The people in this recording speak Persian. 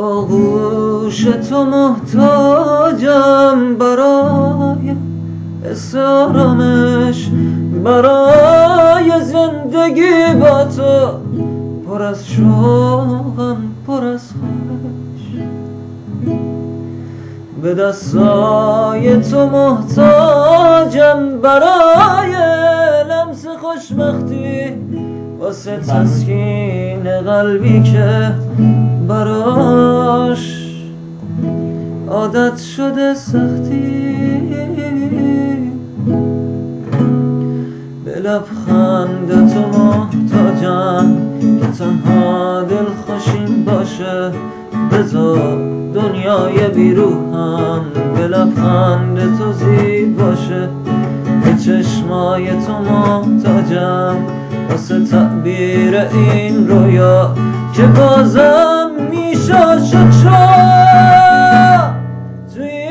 آغوش تو محتاجم برای اسارمش برای زندگی با تو پر از شوقم پر از خواهش به دستای تو محتاجم برای لمس خوشبختی واسه تسکین قلبی که براش عادت شده سختی. به لبخند تو محتاجم که تنها دل خوشین باشه. بذار دنیای بیروهم به لبخند تو زیب باشه. به چشمای تو محتاجم. واسه تعبیر این رویا که بازم میشه شد.